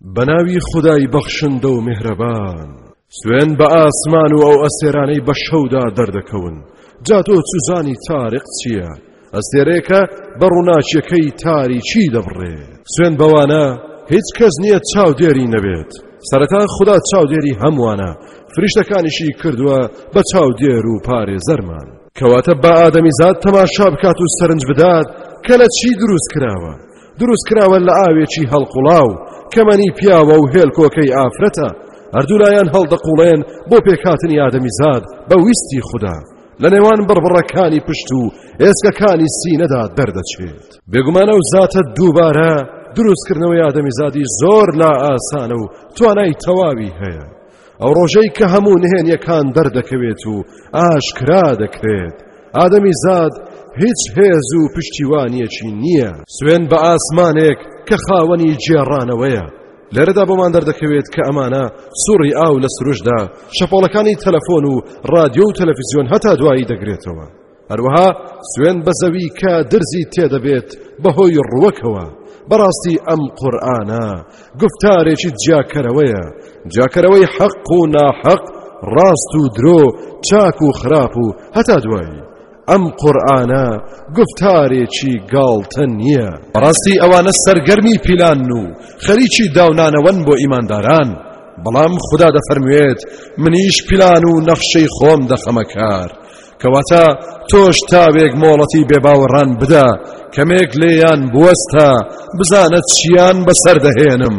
بەناوی خودای بەخشندە و مهرەبان سوێن بە ئاسمان و ئەو ئەسێرانەی بە شەودا دەردەکەون جا تۆ چوزانی تارق چییە ئەستێرێکە بە ڕووناچیەکەی تاریکی دەبڕێ سوێن بەوانە هیچ کەس نییە چاودێری نەبێت سەرەتا خدا چاودێری هەمووانە فریشتەکانیشی کردووە بە چاودێر و پارێزەرمان کەواتە با ئادەمیزاد تەماشا بکات و سەرنج بدات کە لە چی دروست کراوە دروست کراوە لە ئاوێکی هەڵقوڵاو کەمەنی پیاوە و هێلکۆکەی ئافرەتە هەردوولایەن هەڵدەقوڵێن بۆ پێکهاتنی ئادەمی زاد بە ویستی خوددا لە نێوان بڕبڕەکانی پشت و ئێسکەکانی سینەدا دەردەچێت بێگومانە و زاتە دووبارە دروستکردنەوەی ئادەمی زادی زۆر لا ئاسانە و توانای تەواوی هەیە ئەو ڕۆژەی کە هەموو نهێنیەکان دەردەکەوێت و ئاشکرا دەکرێت ئادەمی زاد هیچ هێز و پشتیوانیەکی نییە سوێن بە ئاسمانێک کە خاوەنی جێڕانەوەیە لێرەدا بۆمان دەردەکەوێت کە ئەمانە سوڕی ئاو لە سروشدا شەپۆڵەکانی تەلەفۆن و رادیۆ و تەلەفیزیۆن هەتا دوایی دەگرێتەوە هەروەها سوێن بە زەوی کە درزی تێدەبێت بەهۆی ڕووەکەوە بەڕاستی ئەم قورآانە گفتارێکی جیاکەرەوەیە جاکەرەوەی حەق و ناحەق ڕاست و درۆ چاک و خراپ و هەتا دوایی ئەم قورآانە گفتارێکی گاڵتە نییە بەڕاستی ئەوانە سەرگەرمی پیلان و خەریکی داونانەوەن بۆ ئیمانداران بەڵام خدا دەفەرموێت منیش پیلان و نەخشەی خۆم دەخەمەکار کەواتە تۆش تاوێک مۆڵەتی بێباوەڕان بدە کەمێک لێیان بوەستە بزانە چیان بەسەر دەهێنم.